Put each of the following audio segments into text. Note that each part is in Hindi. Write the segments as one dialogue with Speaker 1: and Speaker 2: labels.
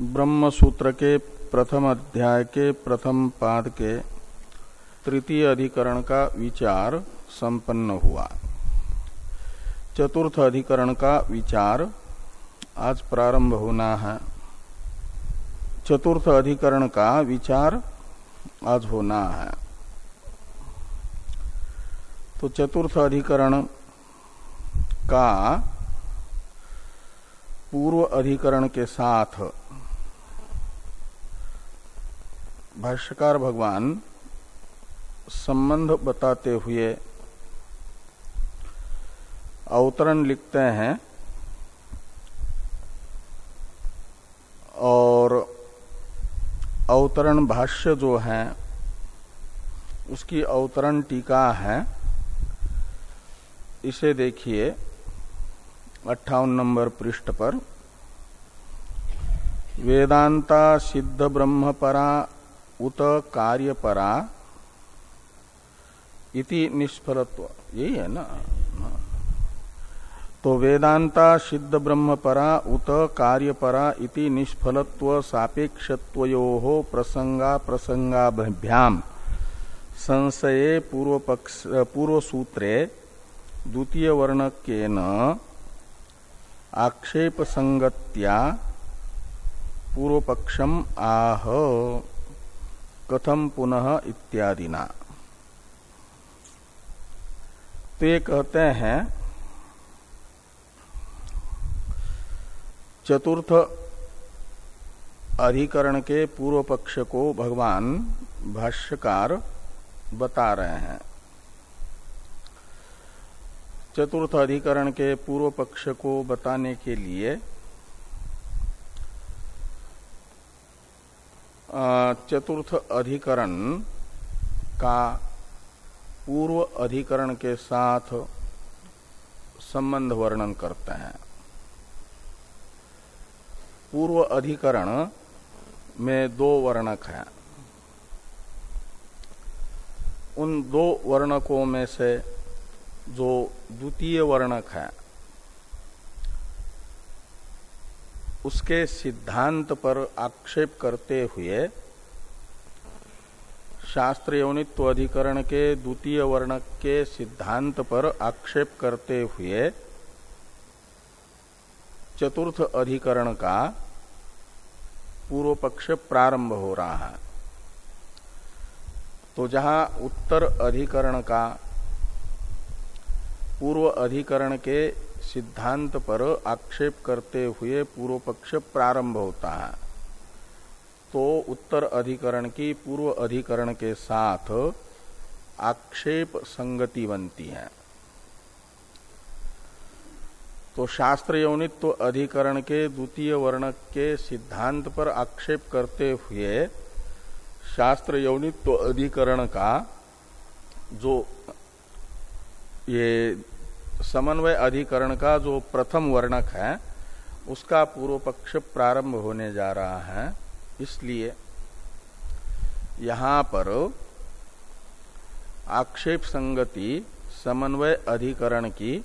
Speaker 1: ब्रह्म सूत्र के प्रथम अध्याय के प्रथम पाद के तृतीय अधिकरण का विचार संपन्न हुआ। चतुर्थ अधिकरण का विचार आज प्रारंभ होना है। चतुर्थ अधिकरण का विचार आज होना है। तो चतुर्थ अधिकरण का पूर्व अधिकरण के साथ भाष्यकार भगवान संबंध बताते हुए अवतरण लिखते हैं और अवतरण भाष्य जो है, उसकी अवतरण टीका है। इसे देखिए, अट्ठावन नंबर पृष्ठ पर। वेदांता सिद्ध ब्रह्म परा उत कार्य परा इति निष्फलत्व। यही है ना? तो वेदांता सिद्ध ब्रह्म परा उत कार्य परा इति निष्फलत्व सापेक्षत्वयो प्रसंगा प्रसंगाभ्याम संशये पूर्व पक्ष पूर्व सूत्रे द्वितीय वर्णक न आक्षेप संगत्या पूर्व पक्षम आह। कथम पुनः इत्यादि ना तो ये कहते हैं, चतुर्थ अधिकरण के पूर्व पक्ष को भगवान भाष्यकार बता रहे हैं। चतुर्थ अधिकरण के पूर्व पक्ष को बताने के लिए चतुर्थ अधिकरण का पूर्व अधिकरण के साथ संबंध वर्णन करते हैं। पूर्व अधिकरण में दो वर्णक हैं। उन दो वर्णकों में से जो द्वितीय वर्णक है उसके सिद्धांत पर आक्षेप करते हुए शास्त्र यौनित्व अधिकरण के द्वितीय वर्णक के सिद्धांत पर आक्षेप करते हुए चतुर्थ अधिकरण का पूर्व पक्ष प्रारंभ हो रहा है। तो जहाँ उत्तर अधिकरण का पूर्व अधिकरण के सिद्धांत पर आक्षेप करते हुए पूर्व पक्ष प्रारंभ होता है। तो उत्तर अधिकरण की पूर्व अधिकरण के साथ आक्षेप संगति बनती है। तो शास्त्र यौनित्व अधिकरण के द्वितीय वर्णक के सिद्धांत पर आक्षेप करते हुए शास्त्र यौनित्व अधिकरण का जो ये समन्वय अधिकरण का जो प्रथम वर्णक है, उसका पूर्व पक्ष प्रारंभ होने जा रहा है। इसलिए यहाँ पर आक्षेप संगति समन्वय अधिकरण की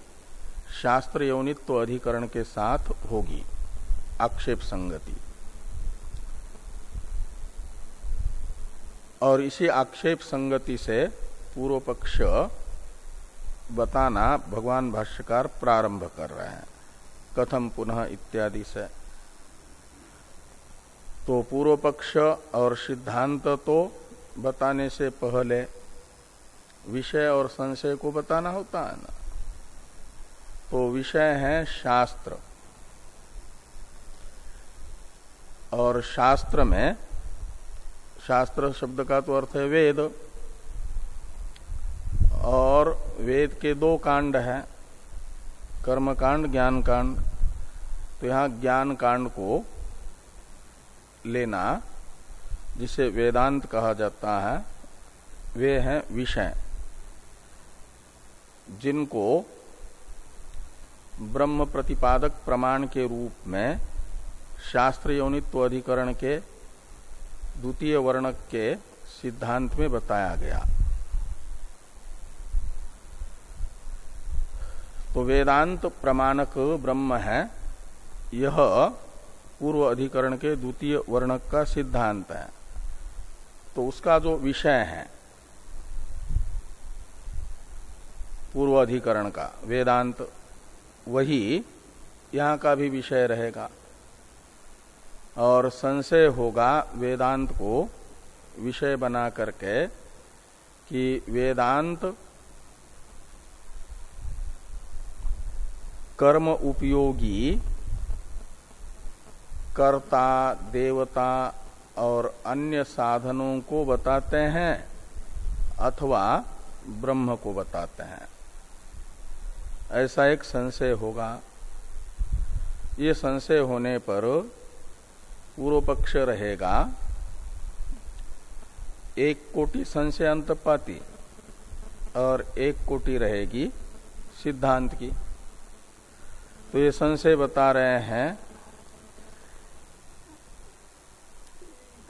Speaker 1: शास्त्र यौनित्व अधिकरण के साथ होगी। आक्षेप संगति। और इसी आक्षेप संगति से पूर्व पक्ष बताना भगवान भाष्यकार प्रारंभ कर रहे हैं। कथम पुनः इत्यादि से। तो पूर्व पक्ष और सिद्धांत तो बताने से पहले विषय और संशय को बताना होता है ना। तो विषय है शास्त्र। और शास्त्र में, शास्त्र शब्द का तो अर्थ है वेद। और वेद के दो कांड हैं कर्म कांड ज्ञान कांड तो यहाँ ज्ञान कांड को लेना, जिसे वेदांत कहा जाता है, वे हैं विषय, जिनको ब्रह्म प्रतिपादक प्रमाण के रूप में शास्त्र यौनित्व अधिकरण के, द्वितीय वर्णक के सिद्धांत में बताया गया। तो वेदांत प्रमाणक ब्रह्म है। यह पूर्व अधिकरण के द्वितीय वर्णक का सिद्धांत है। तो उसका जो विषय है, पूर्व अधिकरण का, वेदांत, वही यहाँ का भी विषय रहेगा। और संशय होगा वेदांत को विषय बना करके कि वेदांत कर्म उपयोगी कर्ता, देवता और अन्य साधनों को बताते हैं अथवा ब्रह्म को बताते हैं। ऐसा एक संशय होगा। ये संशय होने पर पूर्व पक्ष रहेगा, एक कोटि संशय अंतपाती और एक कोटि रहेगी सिद्धांत की। तो ये संशय बता रहे हैं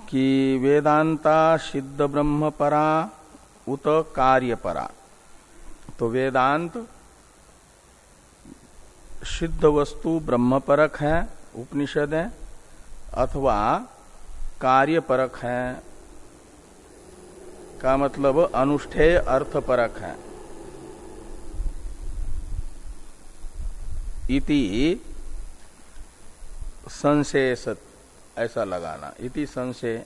Speaker 1: कि वेदांता सिद्ध ब्रह्म परा, उत कार्य परा। तो वेदांत सिद्ध वस्तु ब्रह्म परक है, उपनिषद है, अथवा कार्य परक है। का मतलब अनुष्ठेय अर्थ परक है। इति संशय ऐसा लगाना। इति संशय,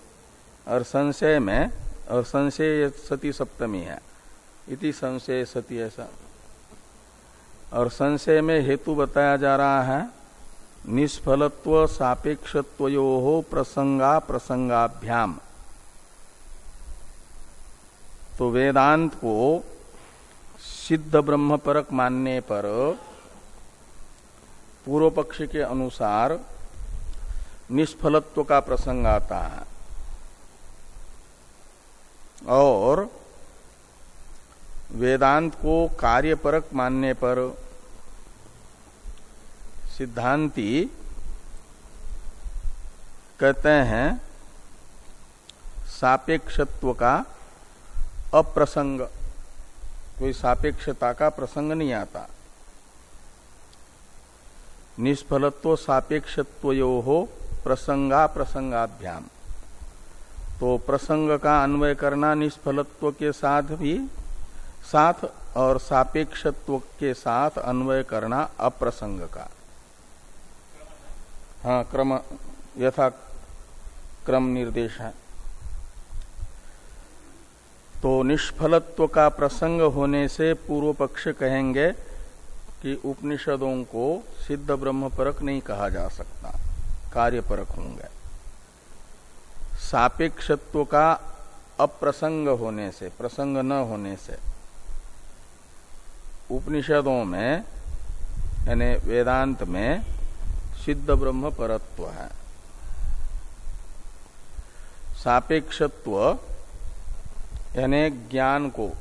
Speaker 1: और संशय में, और संशय सती सप्तमी है। इति संशय सती ऐसा। और संशय में हेतु बताया जा रहा है, निष्फलत्व सापेक्षत्वयो प्रसंगा प्रसंगाभ्याम। तो वेदांत को सिद्ध ब्रह्म परक मानने पर पूर्व पक्ष के अनुसार निष्फलत्व का प्रसंग आता है। और वेदांत को कार्यपरक मानने पर सिद्धांति कहते हैं, सापेक्षत्व का अप्रसंग। कोई सापेक्षता का प्रसंग नहीं आता। निष्फलत्व सापेक्षत्व हो प्रसंगा प्रसंगाभ्याम। तो प्रसंग का अन्वय करना निष्फलत्व के साथ भी, साथ और सापेक्षत्व के साथ अन्वय करना अप्रसंग का। हाँ क्रम, यथा क्रम निर्देश है। तो निष्फलत्व का प्रसंग होने से पूर्व पक्ष कहेंगे कि उपनिषदों को सिद्ध ब्रह्म परक नहीं कहा जा सकता। कार्य परक होंगे। सापेक्षत्व का अप्रसंग होने से, प्रसंग न होने से, उपनिषदों में, यानी वेदांत में सिद्ध ब्रह्म परत्व है। सापेक्षत्व, यानी ज्ञान को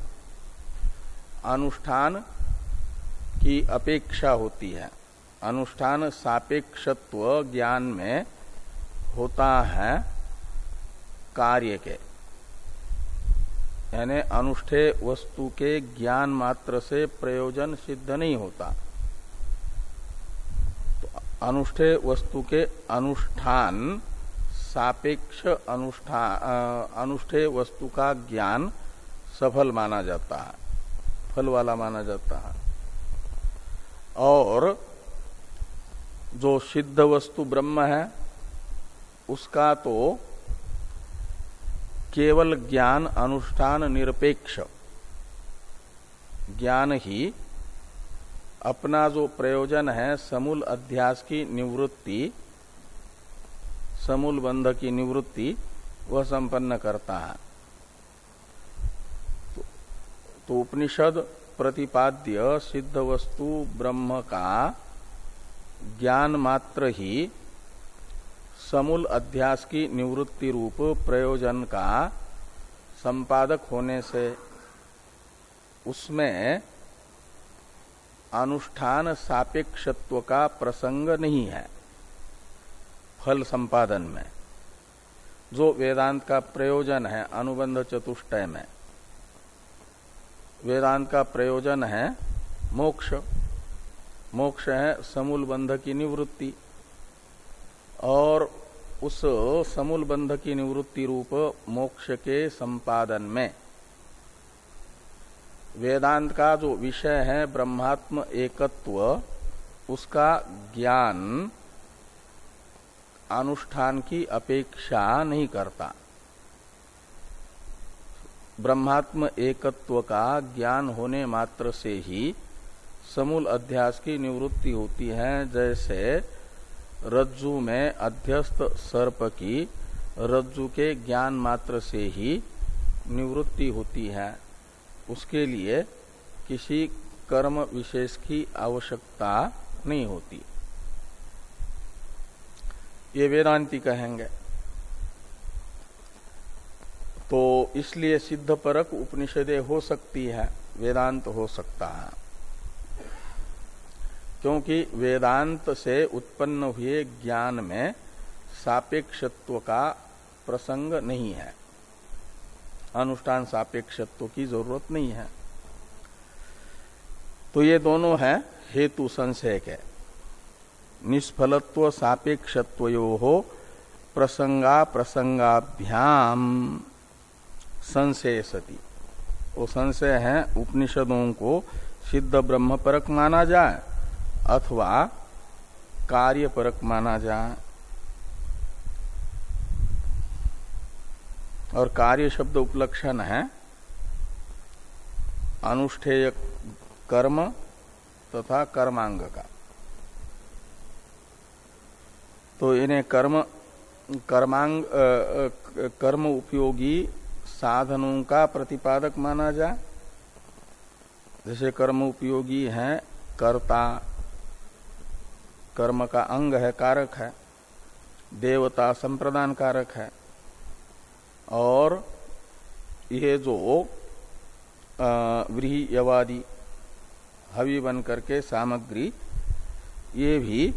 Speaker 1: अनुष्ठान की अपेक्षा होती है। अनुष्ठान सापेक्षत्व ज्ञान में होता है कार्य के। यानी अनुष्ठेय वस्तु के ज्ञान मात्र से प्रयोजन सिद्ध नहीं होता। तो अनुष्ठेय वस्तु के अनुष्ठान, सापेक्ष अनुष्ठान अनुष्ठेय वस्तु का ज्ञान सफल माना जाता है, फल वाला माना जाता है। और जो सिद्ध वस्तु ब्रह्म है उसका तो केवल ज्ञान अनुष्ठान निरपेक्ष। ज्ञान ही अपना जो प्रयोजन है समूल अध्यास की निवृत्ति समूल बंध की निवृत्ति वह संपन्न करता है। तो, तो उपनिषद प्रतिपाद्य सिद्ध वस्तु ब्रह्म का ज्ञान मात्र ही समूल अध्यास की निवृत्ति रूप प्रयोजन का संपादक होने से उसमें अनुष्ठान सापेक्षत्व का प्रसंग नहीं है, फल संपादन में। जो वेदांत का प्रयोजन है, अनुबंध चतुष्टय में वेदांत का प्रयोजन है मोक्ष। मोक्ष है समूल बंध की निवृत्ति। और उस समूल बंध की निवृत्ति रूप मोक्ष के संपादन में। वेदांत का जो विषय है ब्रह्मात्म एकत्व, उसका ज्ञान अनुष्ठान की अपेक्षा नहीं करता। ब्रह्मात्म एकत्व का ज्ञान होने मात्र से ही समूल अध्यास की निवृत्ति होती है, जैसे रज्जु में अध्यस्त सर्प की रज्जु के ज्ञान मात्र से ही निवृत्ति होती है। उसके लिए किसी कर्म विशेष की आवश्यकता नहीं होती। ये वेदांति कहेंगे। तो इसलिए सिद्ध परक उपनिषदे हो सकती है, वेदांत हो सकता है। क्योंकि वेदांत से उत्पन्न हुए ज्ञान में सापेक्षत्व का प्रसंग नहीं है। अनुष्ठान सापेक्षत्व की ज़रूरत नहीं है। तो ये दोनों है हेतु संशय के निष्फलत्व सापेक्षत्व हो प्रसंगा प्रसंगाभ्याम संशय सती। वो संशय है, उपनिषदों को सिद्ध ब्रह्म परक माना जाए, अथवा कार्य परक माना जाए। और कार्य शब्द उपलक्षण है, अनुष्ठेय कर्म तथा कर्मांग का। तो इन्हें कर्म, कर्मांग कर्म उपयोगी साधनों का प्रतिपादक माना जाए। जैसे कर्म उपयोगी है, कर्ता, कर्म का अंग है, कारक है, देवता संप्रदान कारक है। और ये जो व्रीहवादी हवि बन करके सामग्री, ये भी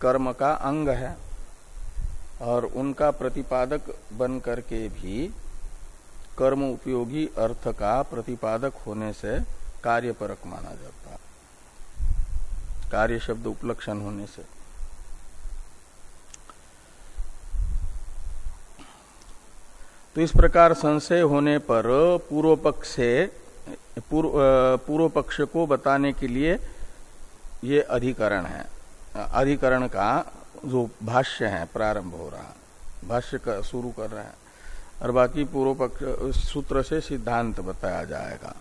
Speaker 1: कर्म का अंग है। और उनका प्रतिपादक बन करके भी कर्म उपयोगी अर्थ का प्रतिपादक होने से कार्यपरक माना जाता है। कार्य शब्द उपलक्षण होने से। तो इस प्रकार संशय होने पर पूर्व पक्ष से, पूर्व पक्ष को बताने के लिए ये अधिकरण है। अधिकरण का जो भाष्य है, प्रारंभ हो रहा भाष्य का, शुरू कर रहा है। और बाकी पूर्व पक्ष सूत्र से सिद्धांत बताया जाएगा।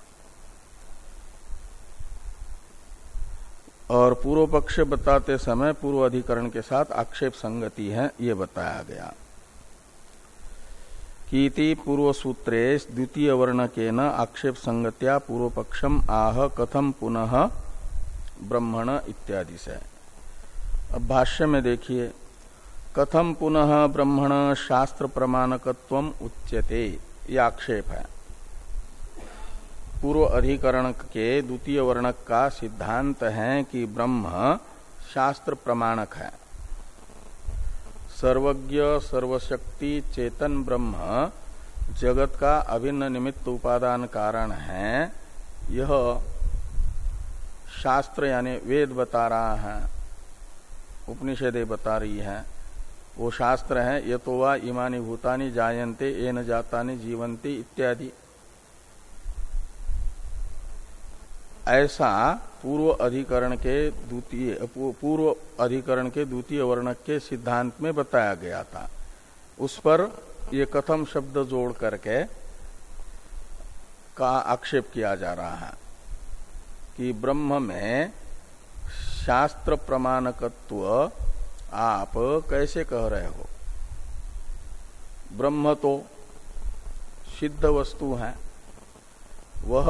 Speaker 1: और पूर्व पक्ष बताते समय पूर्व अधिकरण के साथ आक्षेप संगति है, ये बताया गया। कीति पूर्व सूत्रे द्वितीय वर्ण के न आक्षेप संगत्या पूर्व पक्षम आह कथम पुनः ब्रह्मण इत्यादि से। अब भाष्य में देखिए कथम पुनः ब्रह्मण शास्त्र प्रमाणकत्व उच्यते? ये आक्षेप है। पूर्व अधिकरण के द्वितीय वर्णक का सिद्धांत है कि ब्रह्म शास्त्र प्रमाणक है। सर्वज्ञ, सर्वशक्ति, चेतन ब्रह्म जगत का अभिन्न निमित्त उपादान कारण है। यह शास्त्र यानी वेद बता रहा है, उपनिषदे बता रही है। वो शास्त्र है, ये तो वह इमानी भूतानी जायन्ते, ये न जाता जीवंती इत्यादि। ऐसा पूर्व अधिकरण के द्वितीय पूर्व अधिकरण के द्वितीय वर्णक के सिद्धांत में बताया गया था। उस पर ये कथम शब्द जोड़ करके का आक्षेप किया जा रहा है कि ब्रह्म में शास्त्र प्रमाणकत्व आप कैसे कह रहे हो? ब्रह्म तो सिद्ध वस्तु है। वह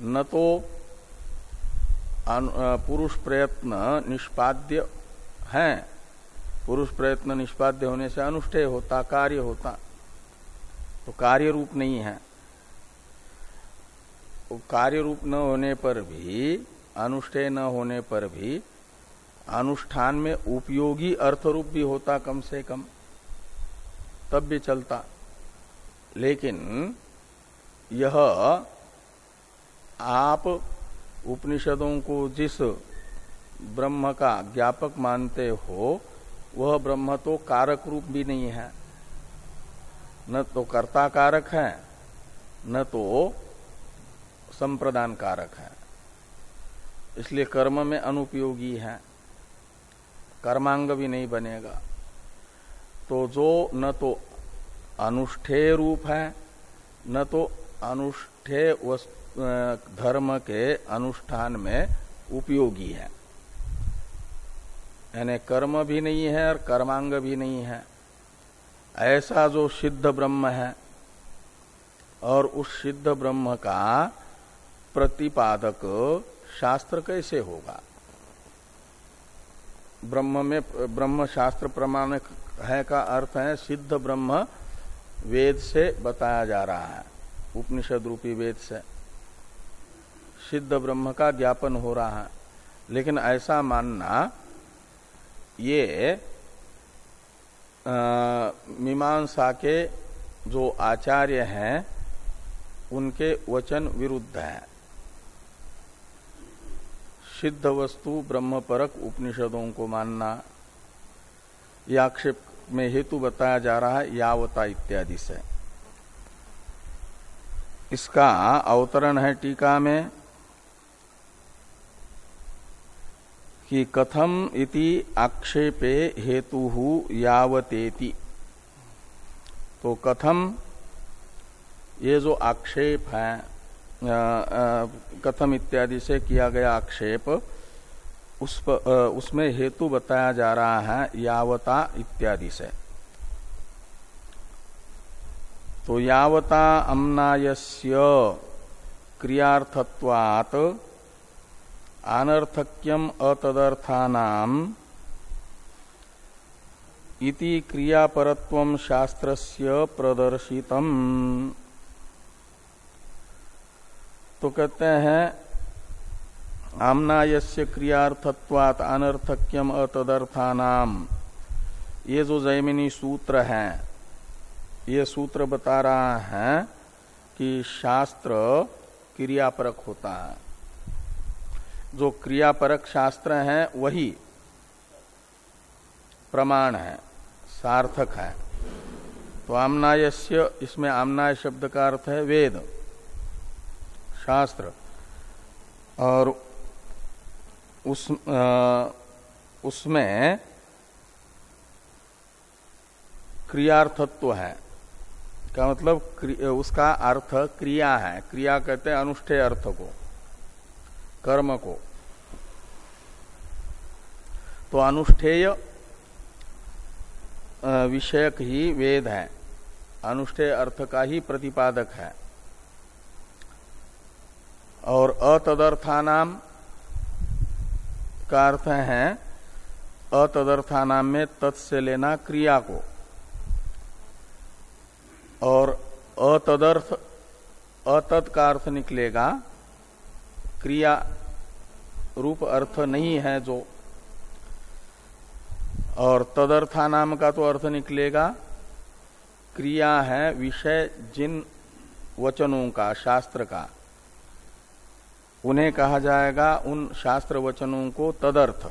Speaker 1: न तो पुरुष प्रयत्न निष्पाद्य है। पुरुष प्रयत्न निष्पाद्य होने से अनुष्ठेय होता, कार्य होता। तो कार्य रूप नहीं है। तो कार्य रूप न होने पर भी, अनुष्ठेय न होने पर भी अनुष्ठान में उपयोगी अर्थ रूप भी होता कम से कम, तब भी चलता। लेकिन यह आप उपनिषदों को जिस ब्रह्म का ज्ञापक मानते हो, वह ब्रह्म तो कारक रूप भी नहीं है। न तो कर्ता कारक है, न तो संप्रदान कारक है। इसलिए कर्म में अनुपयोगी है। कर्मांग भी नहीं बनेगा। तो जो न तो अनुष्ठेय रूप है, न तो अनुष्ठेय धर्म के अनुष्ठान में उपयोगी है। यानी कर्म भी नहीं है और कर्मांग भी नहीं है। ऐसा जो सिद्ध ब्रह्म है, और उस सिद्ध ब्रह्म का प्रतिपादक शास्त्र कैसे होगा? ब्रह्म में ब्रह्म शास्त्र प्रमाणक है का अर्थ है, सिद्ध ब्रह्म वेद से बताया जा रहा है। उपनिषद रूपी वेद से। सिद्ध ब्रह्म का ज्ञापन हो रहा है। लेकिन ऐसा मानना, ये मीमांसा के जो आचार्य हैं, उनके वचन विरुद्ध है। सिद्ध वस्तु ब्रह्म परक उपनिषदों को मानना यह आक्षेप में हेतु बताया जा रहा है यावता इत्यादि से। इसका अवतरण है टीका में कि कथम इति आक्षेपे हेतु यावतेति। तो कथम ये जो आक्षेप है कथम इत्यादि से किया गया आक्षेप। उस पर, उसमें हेतु बताया जा रहा है यावता इत्यादि से। तो यावता अमनायस्य क्रियार्थत्वात् अनर्थक्यम अतदर्थानाम इति क्रियापरत्व शास्त्रस्य प्रदर्शितम। तो कहते हैं, आमनायस्य क्रियार्थत्वात अनर्थक्यम अतदर्थानाम। ये जो जैमिनी सूत्र है, ये सूत्र बता रहा है कि शास्त्र क्रियापरक होता है। जो क्रियापरक शास्त्र है, वही प्रमाण है, सार्थक है। तो आमनायस्य, इसमें आमनाय शब्द का अर्थ है वेद। शास्त्र और उस उसमें क्रियार्थत्व है। का मतलब? उसका अर्थ क्रिया है। क्रिया कहते हैं अनुष्ठेय अर्थ को, कर्म को। तो अनुष्ठेय विषयक ही वेद है। अनुष्ठेय अर्थ का ही प्रतिपादक है। और अतदर्थानाम का अर्थ है, अतदर्थानाम में तत्से लेना क्रिया को। और अतदर्थ अतत का अर्थ निकलेगा, क्रिया रूप अर्थ नहीं है जो। और तदर्था नाम का तो अर्थ निकलेगा, क्रिया है विषय जिन वचनों का, शास्त्र का। उन्हें कहा जाएगा उन शास्त्र वचनों को तदर्थ।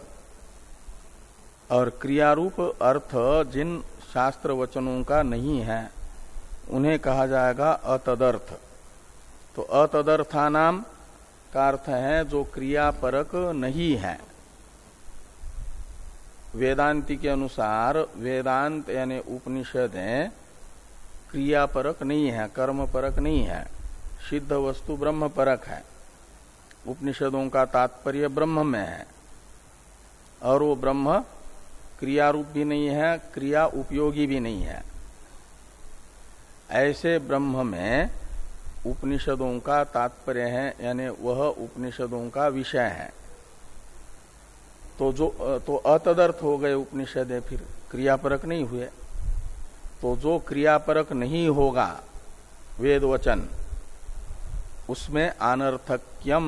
Speaker 1: और क्रियारूप अर्थ जिन शास्त्र वचनों का नहीं है, उन्हें कहा जाएगा अतदर्थ। तो अतदर्था नाम का अर्थ है जो क्रियापरक नहीं है। वेदांति के अनुसार वेदांत यानी उपनिषदें क्रियापरक नहीं है कर्म परक नहीं है, सिद्ध वस्तु ब्रह्म परक है। उपनिषदों का तात्पर्य ब्रह्म में है। और वो ब्रह्म क्रियारूप भी नहीं है, क्रिया उपयोगी भी नहीं है। ऐसे ब्रह्म में उपनिषदों का तात्पर्य है, यानी वह उपनिषदों का विषय है। तो जो तो अतदर्थ हो गए उपनिषद फिर, क्रियापरक नहीं हुए। तो जो क्रियापरक नहीं होगा वेद वचन उसमें अनर्थक्यम,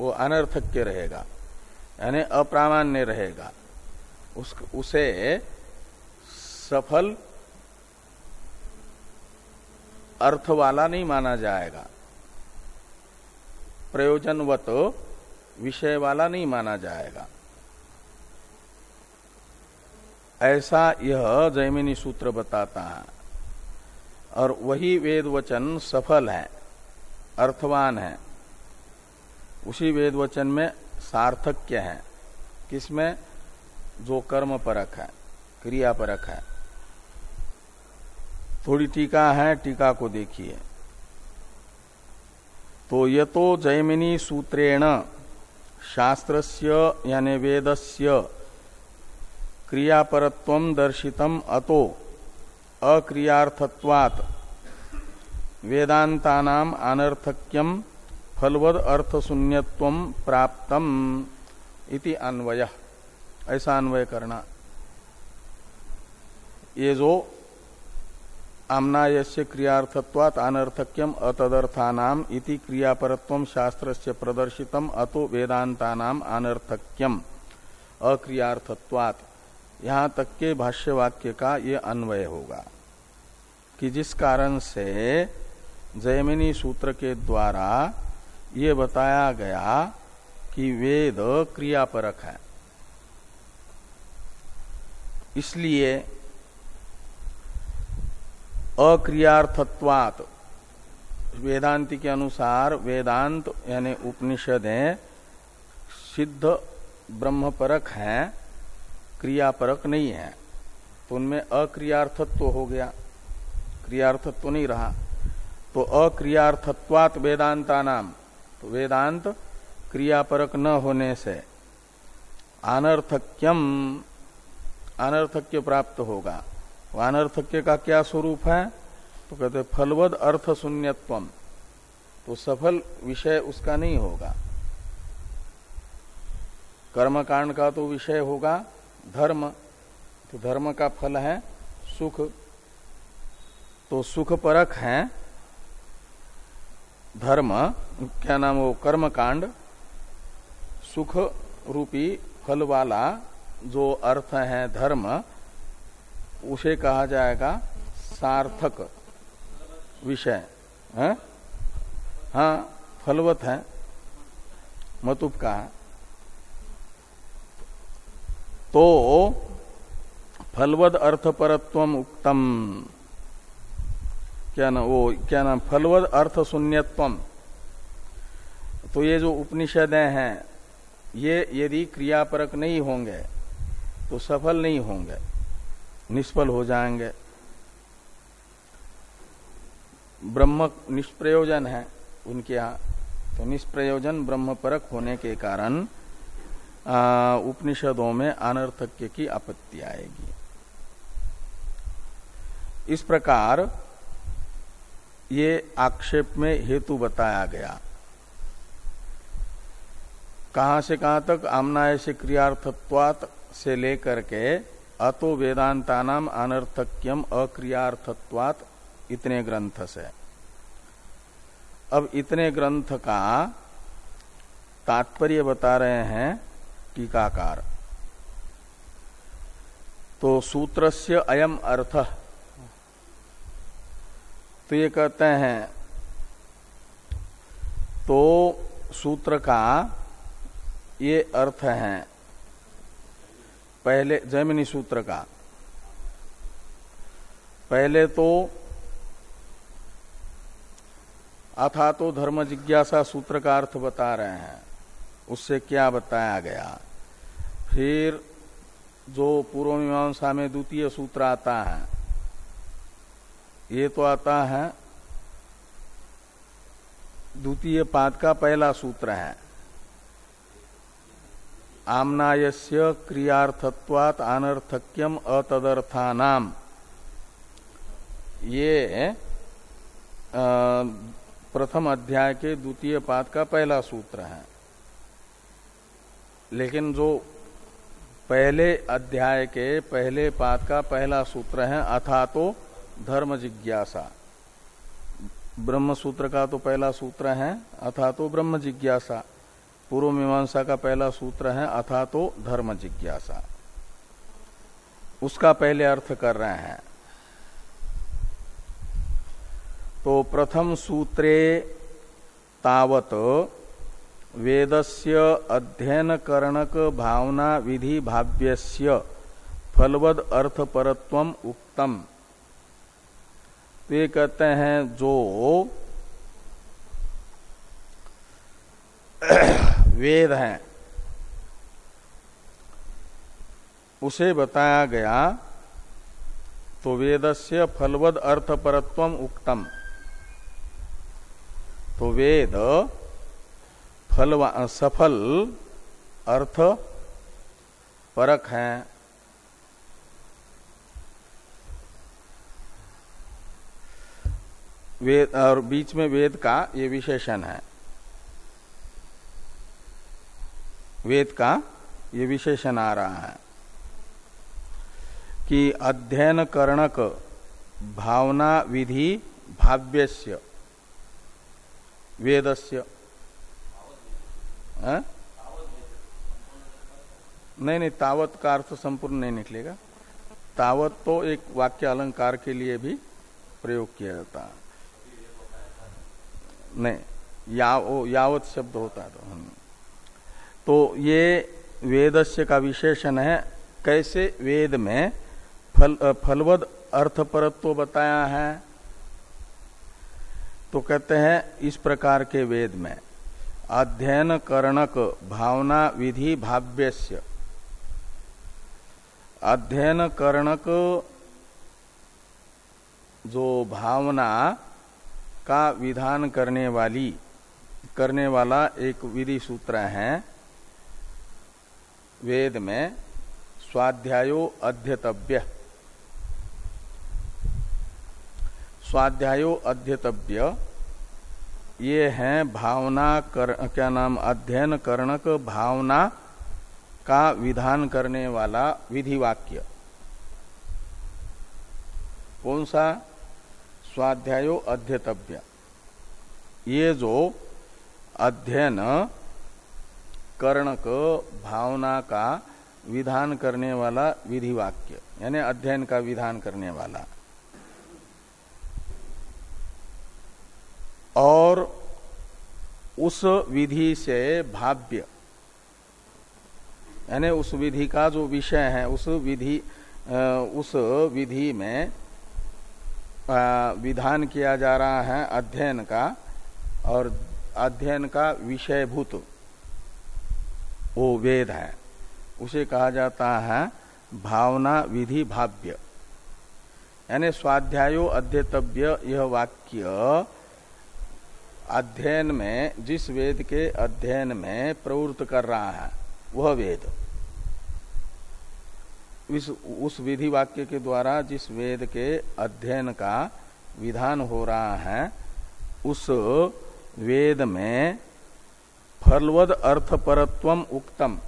Speaker 1: वो अनर्थक्य रहेगा, यानी अप्रामाण्य रहेगा। उस, उसे सफल अर्थ वाला नहीं माना जाएगा। प्रयोजनवत विषय वाला नहीं माना जाएगा। ऐसा यह जैमिनी सूत्र बताता है। और वही वेद वचन सफल है, अर्थवान है। उसी वेद वचन में सार्थक्य है, किसमें? जो कर्म परक है क्रिया परक है। थोड़ी टीका है, टीका को देखिए। तो ये तो जैमिनी सूत्रेण, शास्त्रस्य यानी वेदस्य, क्रियापरत्व दर्शितम अतो। अक्रियार्थत्वात्। वेदांतानाम अनर्थक्यम फलवद अर्थ शून्यत्व प्राप्तम इति अन्वय। ऐसा अन्वय करना। ये जो आमनायस्य क्रियार्थत्वात् अनर्थक्यम अतदर्थानाम इति क्रियापरत्व शास्त्र से प्रदर्शितम अतो वेदांतानाम अनर्थक्यम अक्रियार्थत्वात्। यहाँ तक के भाष्य वाक्य का ये अन्वय होगा। कि जिस कारण से जयमिनी सूत्र के द्वारा ये बताया गया कि वेद क्रियापरक है। इसलिए अक्रियार्थत्वात वेदांति के अनुसार वेदांत यानी उपनिषदें सिद्ध ब्रह्मपरक हैं, क्रियापरक नहीं है। तो उनमें अक्रियार्थत्व हो गया। क्रियार्थत्व नहीं रहा। तो अक्रियार्थत्वात वेदांता नाम तो वेदांत क्रियापरक न होने से अनर्थक्यम अनर्थक्य प्राप्त होगा। वानर्थक्य का क्या स्वरूप है? तो कहते फलवद अर्थ शून्यत्व तो सफल विषय उसका नहीं होगा। कर्मकांड का तो विषय होगा, धर्म। तो धर्म का फल है सुख। तो सुख परक है। धर्म, क्या नाम वो कर्म कांड सुख रूपी फल वाला जो अर्थ है धर्म, उसे कहा जाएगा सार्थक विषय। है? हाँ फलवत है मतुप का तो फलवद अर्थ परत्व उक्तम क्या ना वो क्या नाम फलवद अर्थ शून्यत्व तो ये जो उपनिषद हैं, ये यदि क्रियापरक नहीं होंगे तो सफल नहीं होंगे, निष्फल हो जाएँगे। ब्रह्म निष्प्रयोजन है उनके यहाँ तो निष्प्रयोजन ब्रह्म परक होने के कारण उपनिषदों में अनर्थक्य की आपत्ति आएगी। इस प्रकार ये आक्षेप में हेतु बताया गया। कहा से कहाँ तक? आमनाय से क्रियार्थत्वात से लेकर के अतो वेदांता नाम अनर्थक्यम अक्रियार्थत्वात इतने ग्रंथ से। अब इतने ग्रंथ का तात्पर्य बता रहे हैं टीकाकार। तो सूत्रस्य अयम अर्थ। तो ये कहते हैं तो सूत्र का ये अर्थ है, पहले जैमिनी सूत्र का। पहले तो अथा तो धर्म जिज्ञासा सूत्र का अर्थ बता रहे हैं, उससे क्या बताया गया? फिर जो पूर्व मीमांसा में द्वितीय सूत्र आता है ये तो आता है, द्वितीय पाद का पहला सूत्र है। आमनायस्य क्रियार्थत्वात अनर्थक्यम अतदर्थानाम। ये प्रथम अध्याय के द्वितीय पाद का पहला सूत्र है। लेकिन जो पहले अध्याय के पहले पाद का पहला सूत्र है, अथा तो धर्म जिज्ञासा। ब्रह्म सूत्र का तो पहला सूत्र है, अथा तो ब्रह्म जिज्ञासा। पूर्व मीमांसा का पहला सूत्र है, अथा तो धर्म जिज्ञासा। उसका पहले अर्थ कर रहे हैं। तो प्रथम सूत्रे तावत वेदस्य अध्ययन करणक भावना विधि भाव्यस्य फलवद अर्थ परत्व उक्तम। तो ये कहते हैं जो वेद है। उसे बताया गया तो वेदस्य फलवद अर्थ परत्व उक्तम। तो वेद फल सफल अर्थ परक है। वेद, और बीच में वेद का ये विशेषण है। वेद का ये विशेषण आ रहा है कि अध्ययन करणक भावना विधि भाव्यस्य, वेदस्य। नहीं नहीं, तावत का अर्थ संपूर्ण नहीं निकलेगा। तावत तो एक वाक्य अलंकार के लिए भी प्रयोग किया जाता है। नहीं या, यावत शब्द होता तो तो ये वेदस्य का विशेषण है कैसे वेद में फल फलवद अर्थ परत्व बताया है। तो कहते हैं इस प्रकार के वेद में अध्ययन करणक भावना विधि भाव्यस्य। अध्ययन करणक जो भावना का विधान करने वाली, करने वाला एक विधि सूत्र है। वेद में स्वाध्यायो अध्यतव्य। स्वाध्यायो अध्यतव्य, ये है भावना कर, क्या नाम, अध्ययन करणक भावना का विधान करने वाला विधि वाक्य कौन सा? स्वाध्यायो अध्यतव्य। ये जो अध्ययन करणक भावना का विधान करने वाला विधि वाक्य यानी अध्ययन का विधान करने वाला। और उस विधि से भाव्य, यानी उस विधि का जो विषय है, उस विधि उस विधि में विधान किया जा रहा है अध्ययन का, और अध्ययन का विषयभूत वो वेद है। उसे कहा जाता है भावना विधि भाव्य। यानी स्वाध्यायो अध्यतव्य यह वाक्य अध्ययन में, जिस वेद के अध्ययन में प्रवृत्त कर रहा है, वह वेद। उस विधि वाक्य के द्वारा जिस वेद के अध्ययन का विधान हो रहा है, उस वेद में फलवद अर्थ परत्वम उक्तम।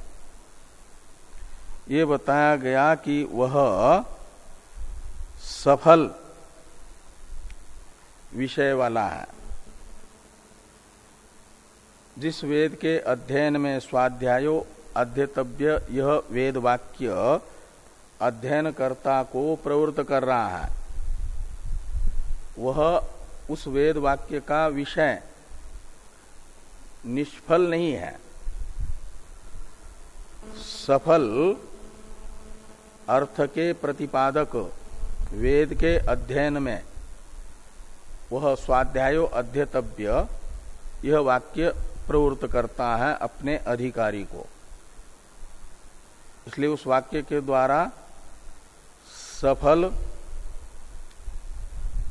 Speaker 1: ये बताया गया कि वह सफल विषय वाला है। जिस वेद के अध्ययन में स्वाध्यायो अध्यतव्य यह वेद वाक्य अध्ययनकर्ता को प्रवृत्त कर रहा है। वह उस वेद वाक्य का विषय निष्फल नहीं है। सफल अर्थ के प्रतिपादक वेद के अध्ययन में वह स्वाध्यायो अध्यतव्य यह वाक्य प्रवृत्त करता है अपने अधिकारी को। इसलिए उस वाक्य के द्वारा सफल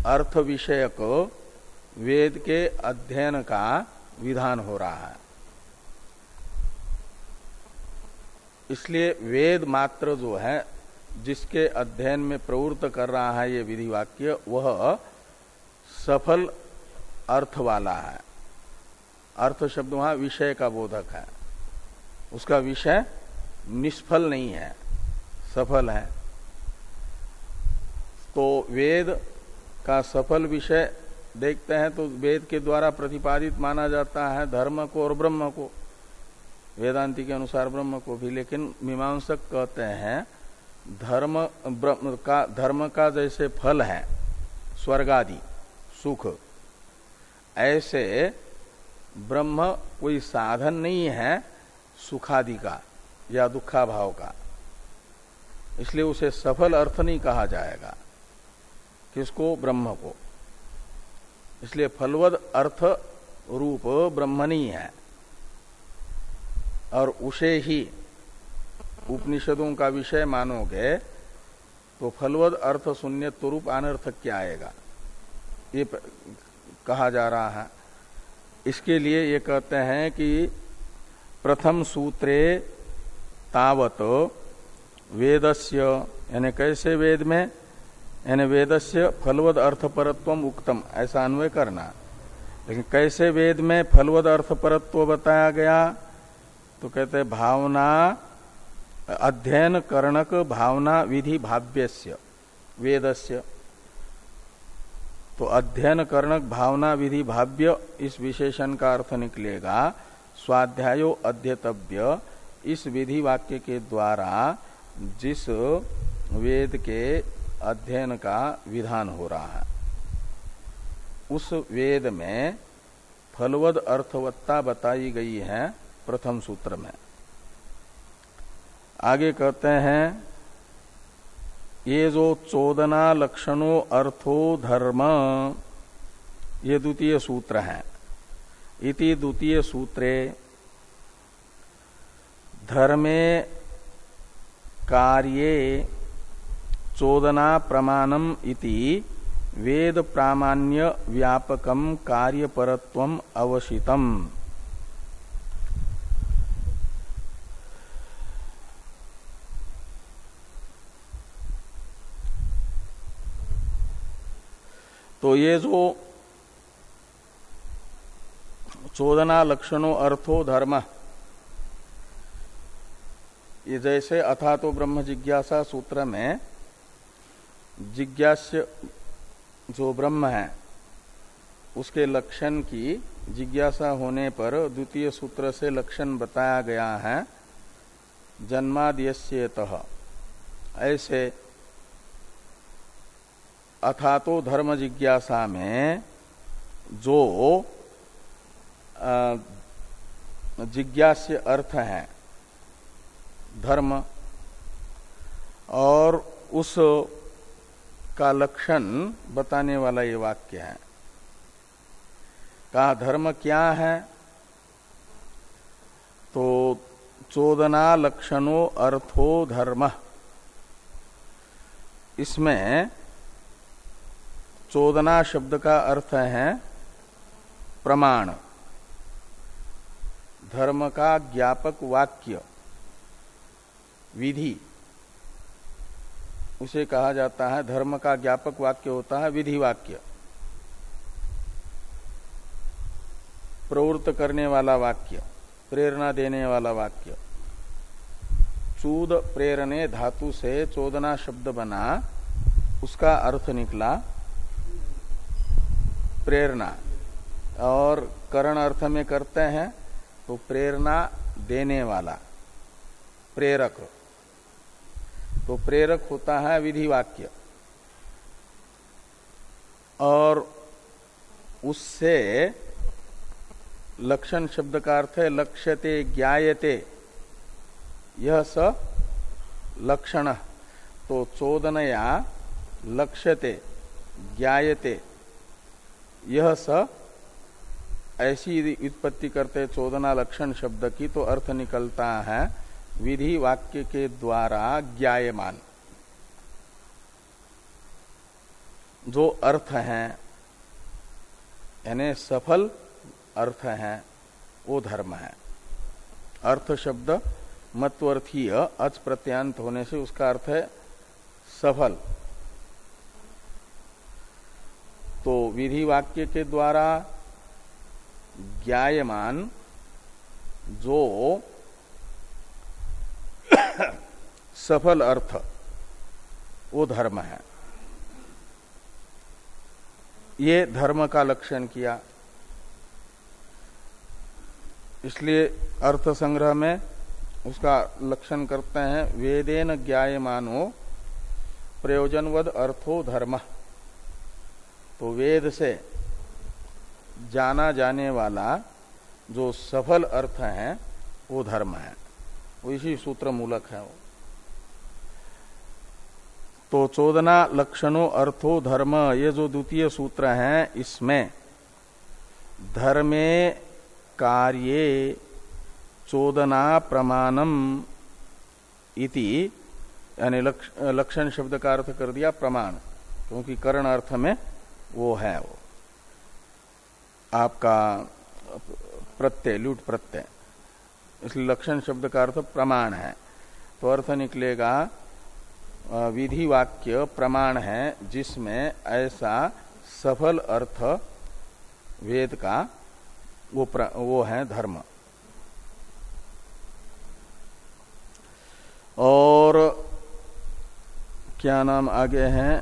Speaker 1: अर्थ विषयक वेद के अध्ययन का विधान हो रहा है। इसलिए वेद मात्र जो है, जिसके अध्ययन में प्रवृत्त कर रहा है ये विधि वाक्य वह सफल अर्थ वाला है। अर्थ शब्द वहाँ विषय का बोधक है। उसका विषय निष्फल नहीं है, सफल है। तो वेद का सफल विषय देखते हैं तो वेद के द्वारा प्रतिपादित माना जाता है धर्म को और ब्रह्म को। वेदांति के अनुसार ब्रह्म को भी। लेकिन मीमांसक कहते हैं, धर्म, ब्रह्म का, धर्म का जैसे फल है स्वर्ग आदि सुख, ऐसे ब्रह्म कोई साधन नहीं है सुखादि का या दुखा भाव का। इसलिए उसे सफल अर्थ नहीं कहा जाएगा। किसको? ब्रह्म को। इसलिए फलवद अर्थ रूप ब्रह्मणी है। और उसे ही उपनिषदों का विषय मानोगे तो फलवद अर्थ शून्य रूप अनर्थक क्या आएगा? ये कहा जा रहा है। इसके लिए ये कहते हैं कि प्रथम सूत्रे तावत वेदस्य, यानी कैसे वेद में? यानी वेदस्य फलवद अर्थ परत्व उक्तम, ऐसा अन्वय करना। लेकिन कैसे वेद में फलवद अर्थ परत्व बताया गया? तो कहते भावना, अध्ययन करणक भावना विधि भाव्यस्य, वेदस्य। तो अध्ययन करणक भावना विधि भाव्य, इस विशेषण का अर्थ निकलेगा, स्वाध्यायो अध्यतव्य, इस विधि वाक्य के द्वारा जिस वेद के अध्ययन का विधान हो रहा है। उस वेद में फलवद अर्थवत्ता बताई गई है प्रथम सूत्र में। आगे कहते हैं, ये जो चोदना लक्षणों अर्थो धर्म, ये द्वितीय सूत्र है। इति द्वितीय सूत्रे, धर्मे कार्ये चोदना प्रमाणम इति वेद प्रामाण्य व्यापकम कार्यपरत्वम अवशितम। तो ये जो चोदना लक्षणों अर्थो धर्म, ये जैसे अथा तो ब्रह्म जिज्ञासा सूत्र में जिज्ञास्य जो ब्रह्म है, उसके लक्षण की जिज्ञासा होने पर द्वितीय सूत्र से लक्षण बताया गया है जन्माद्यत ऐसे अथा तो धर्म जिज्ञासा में जो जिज्ञास्य अर्थ है, धर्म, और उस का लक्षण बताने वाला ये वाक्य है। कहा, धर्म क्या है? तो चोदना लक्षणों अर्थो धर्म। इसमें चोदना शब्द का अर्थ है प्रमाण। धर्म का ज्ञापक वाक्य, विधि। उसे कहा जाता है, धर्म का ज्ञापक वाक्य होता है, विधि वाक्य। प्रवृत्त करने वाला वाक्य, प्रेरणा देने वाला वाक्य। चूद प्रेरणे धातु से चोदना शब्द बना, उसका अर्थ निकला प्रेरणा। और करण अर्थ में करते हैं तो प्रेरणा देने वाला, प्रेरक। तो प्रेरक होता है विधि वाक्य और उससे लक्षण शब्द का अर्थ है लक्ष्यते, ज्ञायते। यह स लक्षण। तो चोदनया लक्ष्यते, ज्ञायते। यह स ऐसी उत्पत्ति करते चोदना लक्षण शब्द की तो अर्थ निकलता है। विधि वाक्य के द्वारा ज्ञायमान। जो अर्थ है, यानी सफल अर्थ है, वो धर्म है। अर्थ शब्द मत्वर्थीय अच प्रत्यांत होने से उसका अर्थ है सफल। तो विधि वाक्य के द्वारा ज्ञायमान जो सफल अर्थ, वो धर्म है। ये धर्म का लक्षण किया। इसलिए अर्थ संग्रह में उसका लक्षण करते हैं, वेदेन ज्ञायमानो प्रयोजनवद अर्थो धर्म। तो वेद से जाना जाने वाला जो सफल अर्थ है, वो धर्म है। इसी सूत्र मूलक है वो। तो चोदना लक्षणों अर्थो धर्म, ये जो द्वितीय सूत्र है इसमें, धर्मे कार्ये चोदना प्रमाणम इति, यानी लक्षण शब्द का अर्थ कर दिया प्रमाण, क्योंकि करण अर्थ में वो है वो। आपका प्रत्यय लूट प्रत्यय। इसलिए लक्षण शब्द का अर्थ प्रमाण है। तो अर्थ निकलेगा विधि वाक्य प्रमाण है जिसमें ऐसा सफल अर्थ वेद का वो प्र, वो है धर्म। और क्या नाम आगे हैं?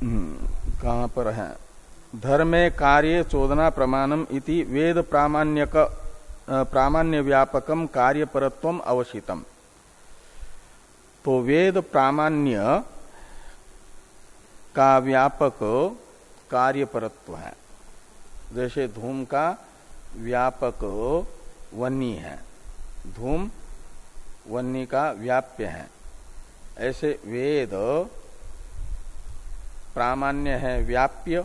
Speaker 1: हम्म, कहाँ पर है? धर्मे कार्य चोदना प्रमाणम इति वेद प्रामाण्यक प्रामाण्य व्यापकम कार्य परत्व अवशितम। तो वेद प्रामाण्य का व्यापक कार्य परत्व है। जैसे धूम का व्यापक वन्नी है। धूम वन्नी का व्याप्य है। ऐसे वेद प्रामाण्य है व्याप्य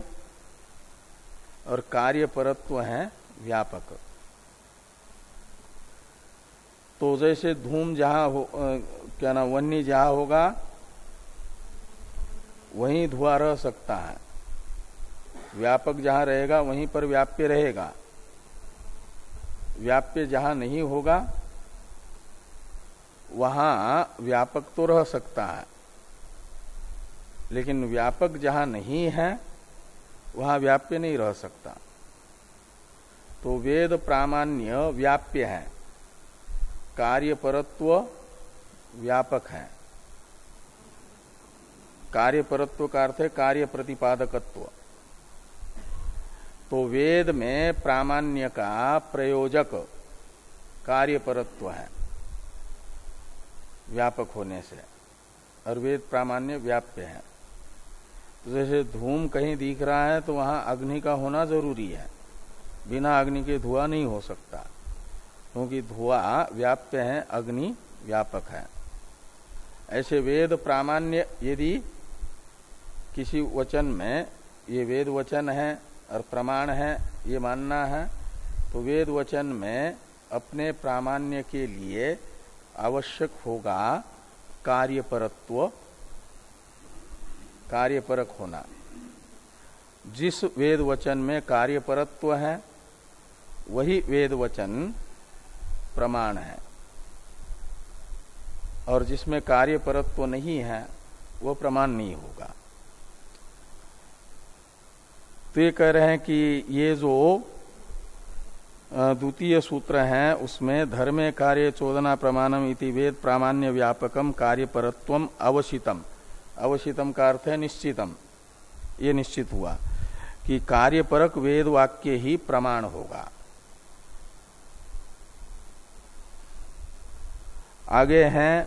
Speaker 1: और कार्य परत्व है व्यापक। तो जैसे धूम जहाँ हो क्या ना वन्य जहाँ होगा, वहीं धुआँ रह सकता है। व्यापक जहाँ रहेगा, वहीं पर व्याप्य रहेगा। व्याप्य जहाँ नहीं होगा, वहाँ व्यापक तो रह सकता है। लेकिन व्यापक जहाँ नहीं है, वहाँ व्याप्य नहीं रह सकता। तो वेद प्रामाण्य व्याप्य है। कार्य परत्व व्यापक है। कार्य परत्व का अर्थ है कार्य प्रतिपादकत्व तो वेद में प्रामाण्य का प्रयोजक कार्य परत्व है, व्यापक होने से। और वेद प्रामाण्य व्याप्य है। तो जैसे धूम कहीं दिख रहा है तो वहाँ अग्नि का होना ज़रूरी है। बिना अग्नि के धुआँ नहीं हो सकता। क्योंकि धुआँ व्याप्य है, अग्नि व्यापक है। ऐसे वेद प्रामाण्य, यदि किसी वचन में ये वेद वचन है और प्रमाण है, ये मानना है तो वेद वचन में अपने प्रामाण्य के लिए आवश्यक होगा कार्यपरत्व, कार्यपरक होना। जिस वेद वचन में कार्यपरत्व है, वही वेद वचन प्रमाण है। और जिसमें कार्यपरत्व नहीं है, वो प्रमाण नहीं होगा। तो ये कह रहे हैं कि ये जो द्वितीय सूत्र है, उसमें धर्मे कार्य चोदना प्रमाणम इति वेद प्रामाण्य व्यापकम कार्य परत्व अवशितम। अवशितम का अर्थ है निश्चितम। ये निश्चित हुआ कि कार्यपरक वेद वाक्य ही प्रमाण होगा। आगे हैं।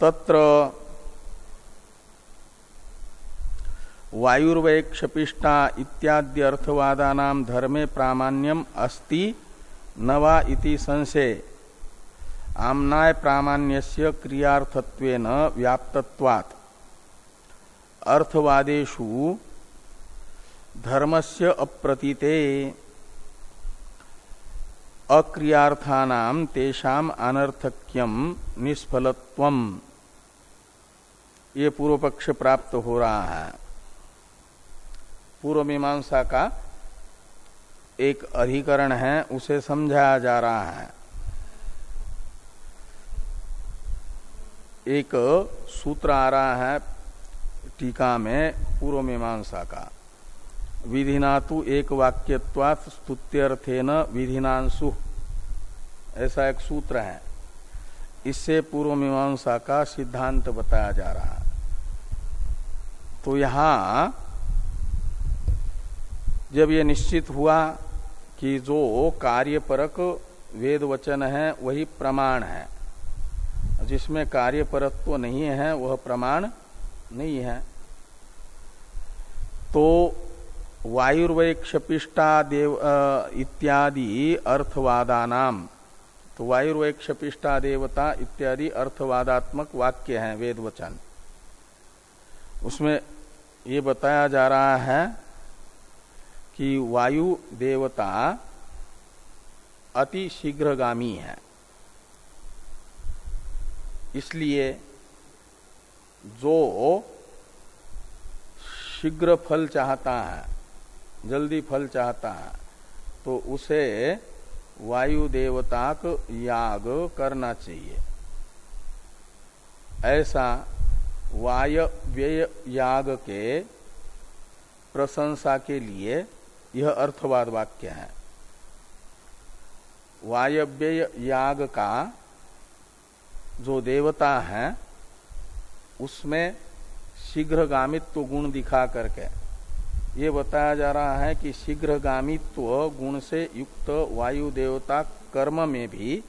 Speaker 1: तत्र वायुर्वैक्षपिष्टा इत्यादि अर्थवादा धर्मे प्रामाण्यम अस्ति नवा इति संशय। आमनाय प्रामाण्यस्य क्रियार्थत्वेन व्याप्तत्वात्। अर्थवादेशु धर्मस्य अप्रतीते अक्रियार्थानाम तेषाम अनर्थक्यम निष्फलत्वम। ये पूर्व पक्ष प्राप्त हो रहा है। पूर्व मीमांसा का एक अधिकरण है, उसे समझाया जा रहा है। एक सूत्र आ रहा है टीका में पूर्व मीमांसा का। विधिना तो एक वाक्यत्वात् स्तुत्यर्थेन विधिनांशु ऐसा एक सूत्र है। इससे पूर्व मीमांसा का सिद्धांत बताया जा रहा है। तो यहाँ जब ये निश्चित हुआ कि जो कार्यपरक वेद वचन है, वही प्रमाण है। जिसमें कार्य परत्व नहीं है, वह प्रमाण नहीं है। तो वायुर्वय क्षपिष्टा देव इत्यादि अर्थवादानाम। तो वायुर्वय क्षपिष्टा देवता इत्यादि अर्थवादात्मक वाक्य हैं वेद वचन उसमें ये बताया जा रहा है कि वायु देवता अति शीघ्रगामी है। इसलिए जो शीघ्र फल चाहता है जल्दी फल चाहता है तो उसे वायु देवता को याग करना चाहिए। ऐसा वाय व्यय याग के प्रशंसा के लिए यह अर्थवाद वाक्य है। वायव्य याग का जो देवता है, उसमें शीघ्रगामित्व गुण दिखा करके ये बताया जा रहा है कि शीघ्रगामित्व गुण से युक्त वायु देवता कर्म में भी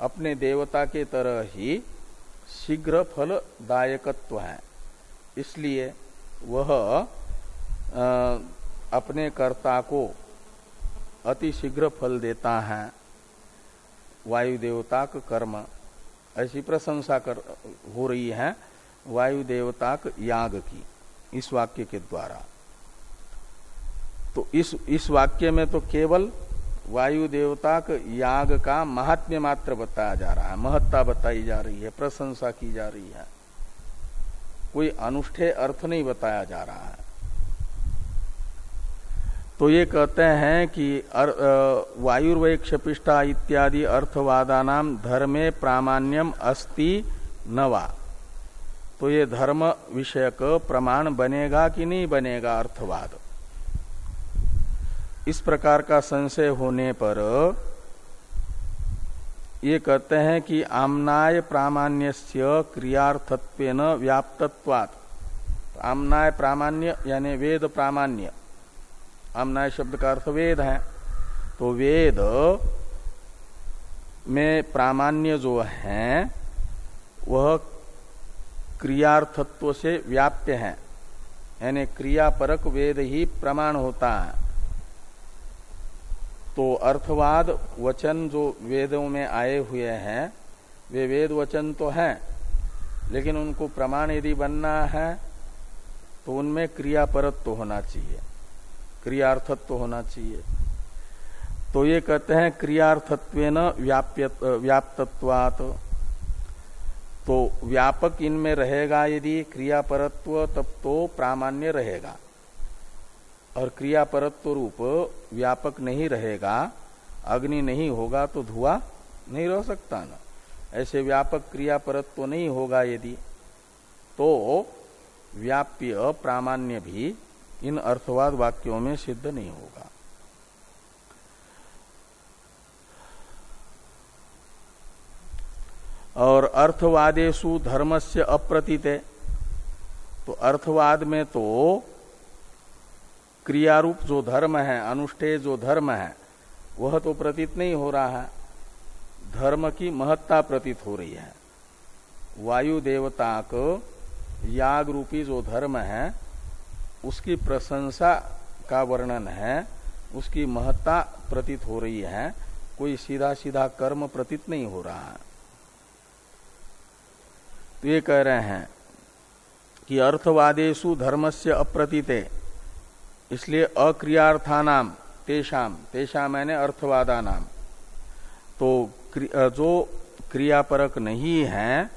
Speaker 1: अपने देवता के तरह ही शीघ्र फलदायकत्व है। इसलिए वह अपने कर्ता को अति शीघ्र फल देता है वायु देवता का कर्म। ऐसी प्रशंसा कर, हो रही है वायु देवता याग की, इस वाक्य के द्वारा। तो इस इस वाक्य में तो केवल वायु देवता याग का महात्म्य मात्र बताया जा रहा है, महत्ता बताई जा रही है, प्रशंसा की जा रही है। कोई अनुष्ठे अर्थ नहीं बताया जा रहा है। तो ये कहते हैं कि वायुर्वय क्षपिष्टा इत्यादि अर्थवादानाम धर्मे प्रामाण्यम अस्ति नवा तो ये धर्म विषयक प्रमाण बनेगा कि नहीं बनेगा अर्थवाद? इस प्रकार का संशय होने पर ये कहते हैं कि आमनाय प्रामाण्य क्रियार्थत्व व्याप्तत्वात्। आमनाय प्रामाण्य यानी वेद प्रामाण्य। आमनाय शब्द का अर्थ वेद है। तो वेद में प्रामाण्य जो है, वह क्रियार्थत्व से व्याप्य है। यानी क्रियापरक वेद ही प्रमाण होता है। तो अर्थवाद वचन जो वेदों में आए हुए हैं, वे वेद वचन तो हैं, लेकिन उनको प्रमाण यदि बनना है तो उनमें क्रियापरत्व होना चाहिए, क्रियार्थत्व तो होना चाहिए। तो ये कहते हैं क्रियार्थत्व व्याप्तत्वात। तो व्यापक इनमें रहेगा यदि क्रियापरत्व, तब तो प्रामाण्य रहेगा। और क्रियापरत्व रूप व्यापक नहीं रहेगा, अग्नि नहीं होगा तो धुआँ नहीं रह सकता ना। ऐसे व्यापक क्रियापरत्व नहीं होगा यदि तो व्याप्य प्रामाण्य भी इन अर्थवाद वाक्यों में सिद्ध नहीं होगा। और अर्थवादेशु धर्म से अप्रतीत तो अर्थवाद में तो क्रियारूप जो धर्म है, अनुष्ठेय जो धर्म है, वह तो प्रतीत नहीं हो रहा है। धर्म की महत्ता प्रतीत हो रही है। वायु देवता को याग रूपी जो धर्म है, उसकी प्रशंसा का वर्णन है, उसकी महत्ता प्रतीत हो रही है। कोई सीधा सीधा कर्म प्रतीत नहीं हो रहा है। तो ये कह रहे हैं कि अर्थवादेशु धर्म से अप्रतीत। इसलिए अक्रियार्थानाम, तेषाम तेषाम मैंने अर्थवादा नाम तो जो क्रियापरक नहीं है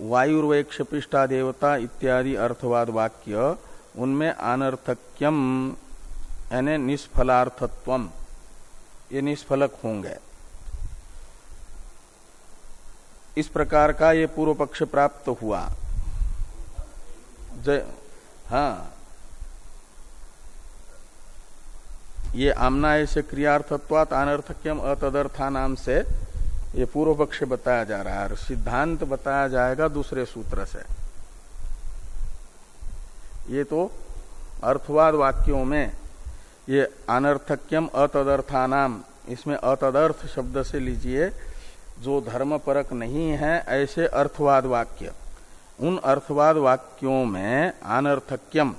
Speaker 1: वायुर्वैक्षपिष्टा देवता इत्यादि अर्थवाद वाक्य, उनमें अनर्थक्यम यानी निष्फलार्थत्व ये निष्फलक होंगे। इस प्रकार का ये पूर्व पक्ष प्राप्त हुआ। जय हाँ। ये आमना ऐसे क्रियार्थत्वात अनर्थक्यम अतदर्था नाम से ये पूर्व पक्ष बताया जा रहा है, और सिद्धांत बताया जाएगा दूसरे सूत्र से। ये तो अर्थवाद वाक्यों में ये अनर्थक्यम अतदर्थानाम इसमें अतदर्थ शब्द से लीजिए, जो धर्म परक नहीं है, ऐसे अर्थवाद वाक्य। उन अर्थवाद वाक्यों में अनर्थक्यम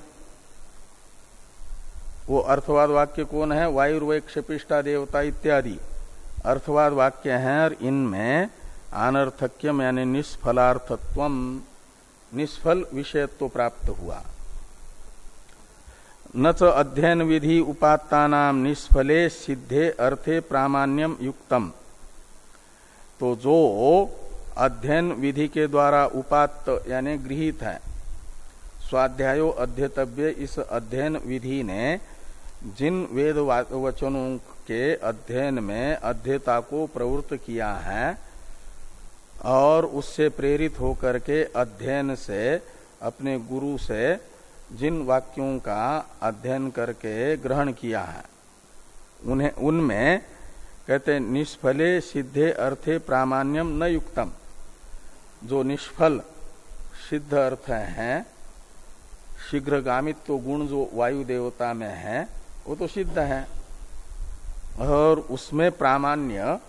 Speaker 1: वो अर्थवाद वाक्य कौन है? वायुर्वय क्षपिष्टा देवता इत्यादि। अर्थवाद वाक्य हैं और इनमें अनर्थक्यम यानी निष्फलार्थत्व निष्फल विषयत्व प्राप्त हुआ। न च अध्ययन विधि उपात्ता निष्फले सिद्धे अर्थे प्रामाण्यम युक्तम। तो जो अध्ययन विधि के द्वारा उपात्त यानी गृहित है, स्वाध्यायो अध्यतव्य इस अध्ययन विधि ने जिन वेद वचनों के अध्ययन में अध्यता को प्रवृत्त किया है और उससे प्रेरित होकर के अध्ययन से, अपने गुरु से जिन वाक्यों का अध्ययन करके ग्रहण किया है, उन्हें, उनमें कहते निष्फले सिद्धे अर्थे प्रामाण्यम न युक्तम। जो निष्फल, सिद्ध अर्थ हैं, शीघ्रगामित्व गुण जो वायु देवता में है वो तो सिद्ध है। और उसमें प्रामाण्य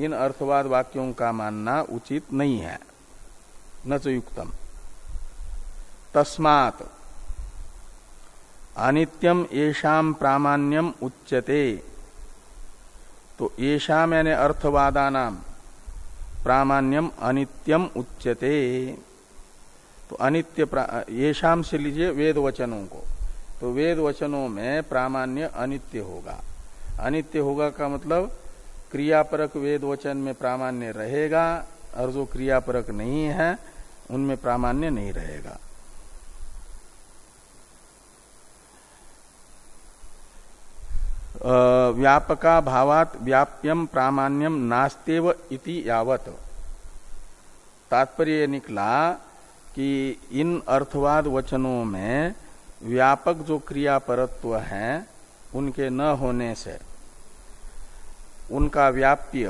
Speaker 1: इन अर्थवाद वाक्यों का मानना उचित नहीं है। न तो युक्तम। तस्मात अनित्यम येषाम प्रामाण्यम उच्यते। तो येषाम यानी अर्थवादा नाम प्रामाण्यम अनित्यम उच्यते। तो अनित्य येषाम से लीजिए वेद वचनों को। तो वेद वचनों में प्रामाण्य अनित्य होगा। अनित्य होगा का मतलब क्रियापरक वेद वचन में प्रामाण्य रहेगा और जो क्रियापरक नहीं है, उनमें प्रामाण्य नहीं रहेगा। व्यापका भावात व्याप्यम प्रामाण्यम नास्तेव इति यावत। तात्पर्य निकला कि इन अर्थवाद वचनों में व्यापक जो क्रियापरत्व हैं, उनके न होने से, उनका व्याप्य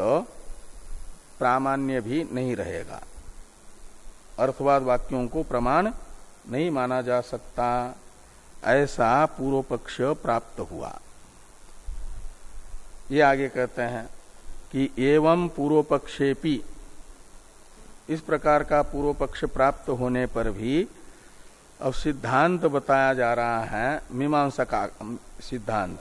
Speaker 1: प्रामाण्य भी नहीं रहेगा। अर्थवाद वाक्यों को प्रमाण नहीं माना जा सकता। ऐसा पूर्व पक्ष प्राप्त हुआ। ये आगे कहते हैं कि एवं पूर्व पक्षेपी इस प्रकार का पूर्व पक्ष प्राप्त होने पर भी अब सिद्धांत बताया जा रहा है, मीमांसा का, सिद्धांत।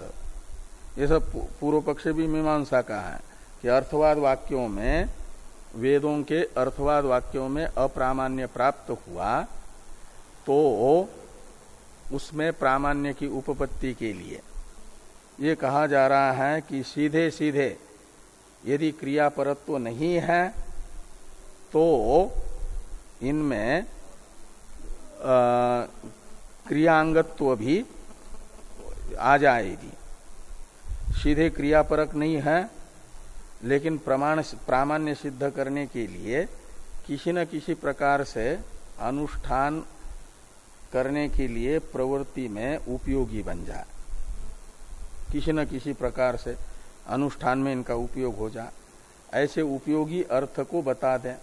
Speaker 1: ये सब पूर्व पक्ष भी मीमांसा का है, कि अर्थवाद वाक्यों में, वेदों के अर्थवाद वाक्यों में अप्रामाण्य प्राप्त हुआ तो उसमें प्रामाण्य की उपपत्ति के लिए। ये कहा जा रहा है कि सीधे सीधे यदि क्रियापरत्व नहीं है तो इनमें क्रियांगत्व भी आ जाएगी। सीधे क्रियापरक नहीं है, लेकिन प्रमाण, प्रामाण्य सिद्ध करने के लिए किसी न किसी प्रकार से अनुष्ठान करने के लिए प्रवृत्ति में उपयोगी बन जाए। किसी न किसी प्रकार से अनुष्ठान में इनका उपयोग हो जाए। ऐसे उपयोगी अर्थ को बता दें।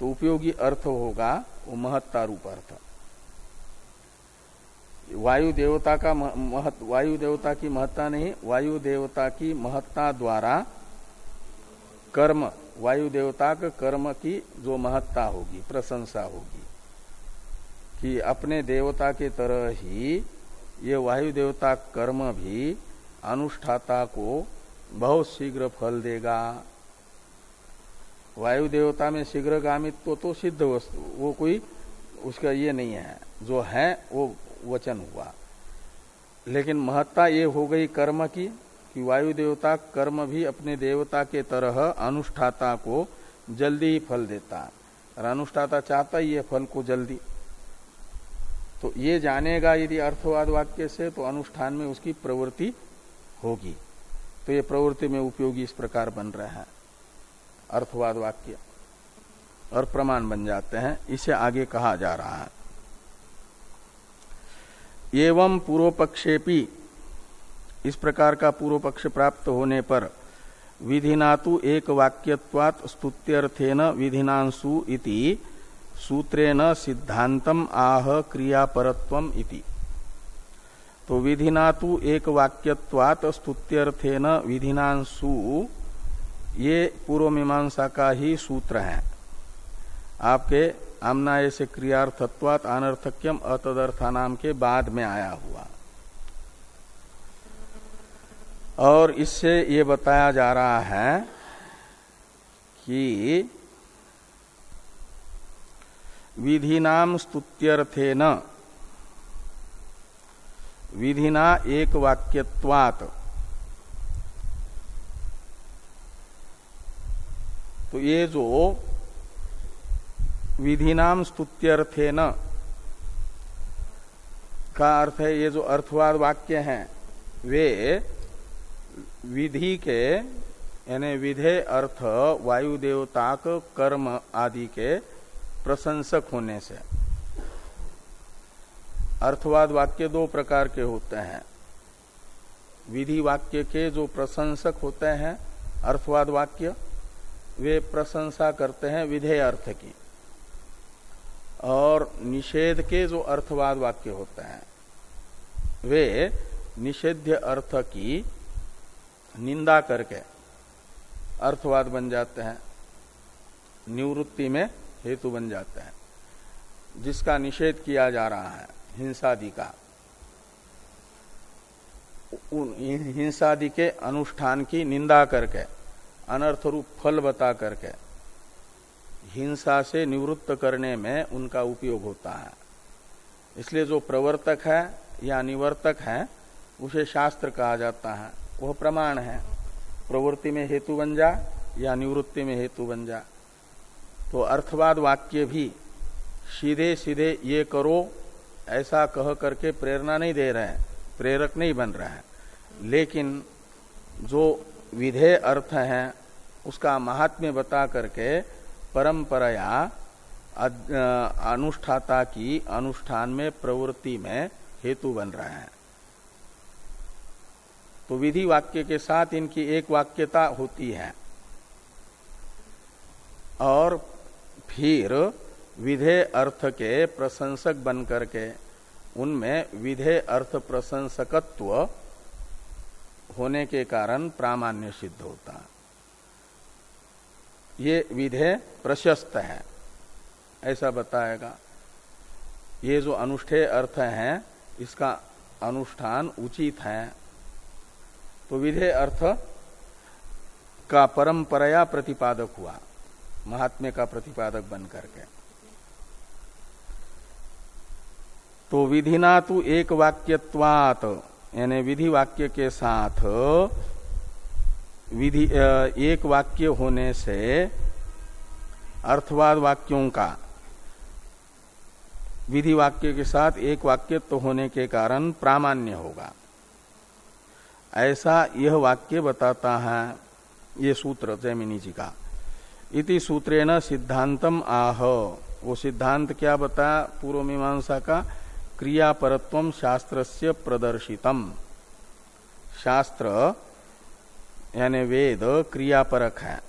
Speaker 1: तो उपयोगी अर्थ होगा वो महत्ता रूप अर्थ। वायु देवता का महत, वायु देवता की महत्ता नहीं, वायु देवता की महत्ता द्वारा कर्म, वायु देवता के कर्म की जो महत्ता होगी, प्रशंसा होगी कि अपने देवता के तरह ही ये वायु देवता कर्म भी अनुष्ठाता को बहुत शीघ्र फल देगा। वायु देवता में शीघ्र गामित्व तो सिद्ध वस्तु, वो कोई उसका ये नहीं है। जो है, वो वचन हुआ। लेकिन महत्ता ये हो गई कर्म की, कि वायु देवता कर्म भी अपने देवता के तरह अनुष्ठाता को जल्दी ही फल देता। और अनुष्ठाता चाहता ही है फल को जल्दी। तो ये जानेगा यदि अर्थवाद वाक्य से तो अनुष्ठान में उसकी प्रवृत्ति होगी। तो ये प्रवृत्ति में उपयोगी इस प्रकार बन रहा है। अर्थवाद वाक्य और प्रमाण बन जाते हैं, इसे आगे कहा जा रहा है। एवं पूर्व पक्षेपी इस प्रकार का पूर्व पक्ष प्राप्त होने पर विधिनातु एक वाक्यवात स्तुत्यर्थेन विधिनांसु इति सूत्रेण सिद्धांतम आह क्रियापरत्वम इति। तो विधिना तो एक वाक्यवात स्तुत्यर्थेन विधिनांसु ये पूर्व मीमांसा का ही सूत्र है। आपके आमनाय से क्रियार्थत्वात अनर्थक्यम अतदर्था नाम के बाद में आया हुआ। और इससे ये बताया जा रहा है कि विधि नाम स्तुत्यर्थे न विधिना एक वाक्यत्वात। तो ये जो विधि नाम स्तुत्यर्थे न का अर्थ है, ये जो अर्थवाद वाक्य हैं, वे विधि के, यानी विधे अर्थ, वायु देवताक कर्म आदि के प्रशंसक होने से। अर्थवाद वाक्य दो प्रकार के होते हैं। विधि वाक्य के जो प्रशंसक होते हैं, अर्थवाद वाक्य वे प्रशंसा करते हैं विधेय अर्थ की। और निषेध के जो अर्थवाद वाक्य होते हैं, वे निषेध्य अर्थ की निंदा करके अर्थवाद बन जाते हैं, निवृत्ति में हेतु बन जाते हैं, जिसका निषेध किया जा रहा है, हिंसादि का। हिंसादि के अनुष्ठान की निंदा करके अनर्थ रूप फल बता करके हिंसा से निवृत्त करने में उनका उपयोग होता है। इसलिए जो प्रवर्तक है या निवर्तक है, उसे शास्त्र कहा जाता है। वह प्रमाण है। प्रवृत्ति में हेतु बन जा या निवृत्ति में हेतु बन जा। तो अर्थवाद वाक्य भी सीधे सीधे ये करो, ऐसा कह करके प्रेरणा नहीं दे रहे हैं, प्रेरक नहीं बन रहा है। लेकिन जो विधेय अर्थ है, उसका महात्म्य बता करके परंपराया अनुष्ठाता की अनुष्ठान में प्रवृत्ति में हेतु बन रहा है। तो विधि वाक्य के साथ इनकी एक वाक्यता होती है। और फिर विधेय अर्थ के प्रशंसक बन करके उनमें विधेय अर्थ प्रशंसकत्व होने के कारण प्रामाण्य सिद्ध होता। ये विधेय प्रशस्त है। ऐसा बताएगा। ये जो अनुष्ठेय अर्थ है, इसका अनुष्ठान उचित है। तो विधेय अर्थ का परंपराया प्रतिपादक हुआ। महात्म्य का प्रतिपादक बन करके। तो विधिना तो एक वाक्यत्वात। यानी विधि वाक्य के साथ विधि एक वाक्य होने से अर्थवाद वाक्यों का, विधि वाक्य के साथ एक वाक्य तो होने के कारण प्रामाण्य होगा। ऐसा यह वाक्य बताता है ये सूत्र जैमिनी जी का। इति सूत्रेण सिद्धांतम आह। वो सिद्धांत क्या बताया पूर्व मीमांसा का क्रियापरत्व शास्त्र से प्रदर्शितम। शास्त्र यानी वेद क्रियापरक है।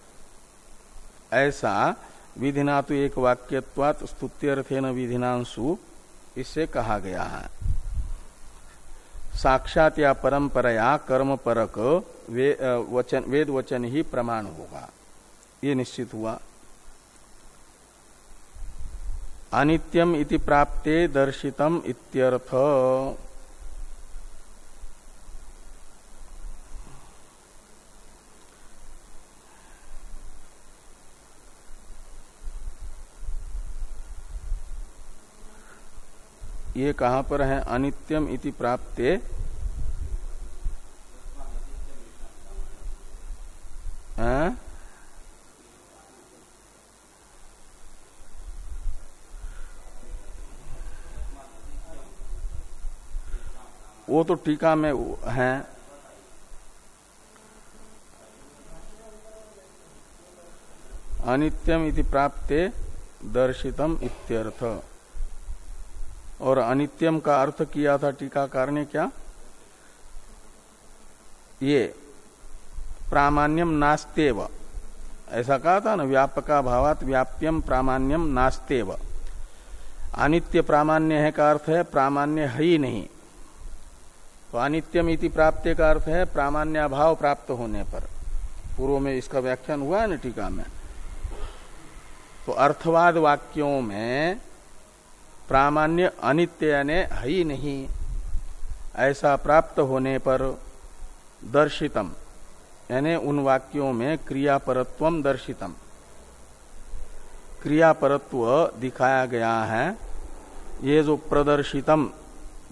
Speaker 1: ऐसा विधिना तो एक वाक्यत्वात स्तुत्यर्थेन विधिनांशु इससे कहा गया है। साक्षात या परंपराया कर्म परक वे, वचन वेद वचन ही प्रमाण होगा। ये निश्चित हुआ। अनित्यम इति प्राप्ते दर्शितम इत्यर्थ। ये कहाँ पर है? अनित्यम इति प्राप्ते। हाँ? वो तो टीका में है। अनित्यम इति प्राप्ते दर्शितम इत्यर्थ। और अनित्यम का अर्थ किया था टीकाकार ने क्या? ये प्रामाण्यम नास्तेव। ऐसा कहा था ना, व्यापका भावात व्याप्यम प्रामाण्यम नास्तेव। अनित्य प्रामाण्य है का अर्थ है, प्रामाण्य है ही नहीं। तो अनित्यम इति प्राप्त का अर्थ है प्रामाण्य भाव प्राप्त होने पर। पूर्व में इसका व्याख्यान हुआ है ना टीका में? तो अर्थवाद वाक्यों में प्रामाण्य अनित्य यानी है ही नहीं। ऐसा प्राप्त होने पर दर्शितम, यानी उन वाक्यों में क्रियापरत्व दर्शितम। क्रियापरत्व दिखाया गया है, ये जो प्रदर्शितम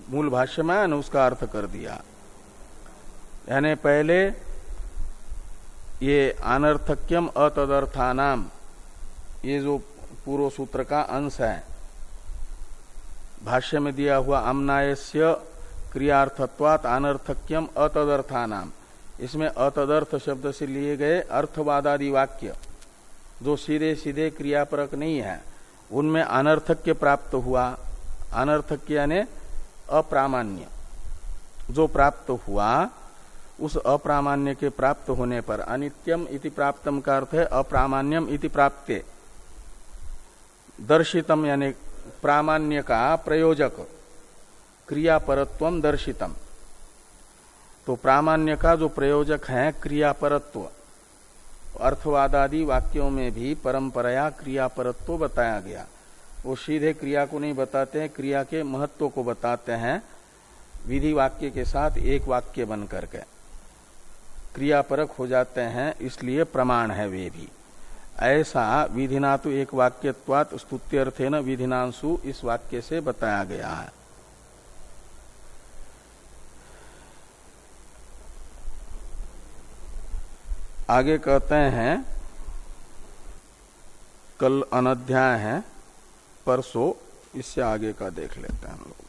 Speaker 1: मूल भाष्य में उसका अर्थ कर दिया। यानी पहले ये अनर्थक्यम अतदर्थानाम, ये जो पूर्व सूत्र का अंश है, भाष्य में दिया हुआ अमनायस्य क्रियार्थत्वात अनर्थक्यम अतदर्थानाम। इसमें अतदर्थ शब्द से लिए गए अर्थवादादि वाक्य, जो सीधे सीधे क्रियापरक नहीं है, उनमें अनर्थक्य प्राप्त हुआ। अनर्थक्य यानी अप्रामाण्य। जो प्राप्त हुआ, उस अप्रामाण्य के प्राप्त होने पर अनित्यम इति प्राप्तम का अर्थ है अप्रामाण्यम इति प्राप्ते। दर्शितम यानी प्रामाण्य का प्रयोजक, क्रियापरत्व दर्शितम। तो प्रामाण्य का जो प्रयोजक है, क्रियापरत्व, अर्थवादादि वाक्यों में भी परंपराया क्रियापरत्व बताया गया। वो सीधे क्रिया को नहीं बताते हैं, क्रिया के महत्व को बताते हैं, विधि वाक्य के साथ एक वाक्य बन करके क्रियापरक हो जाते हैं, इसलिए प्रमाण है वे भी। ऐसा विधिना तो एक वाक्यत्वात स्तुत्यर्थे न विधिनांशु इस वाक्य से बताया गया है। आगे कहते हैं, कल अनध्याय है। परसों इससे आगे का देख लेते हैं हम लोग।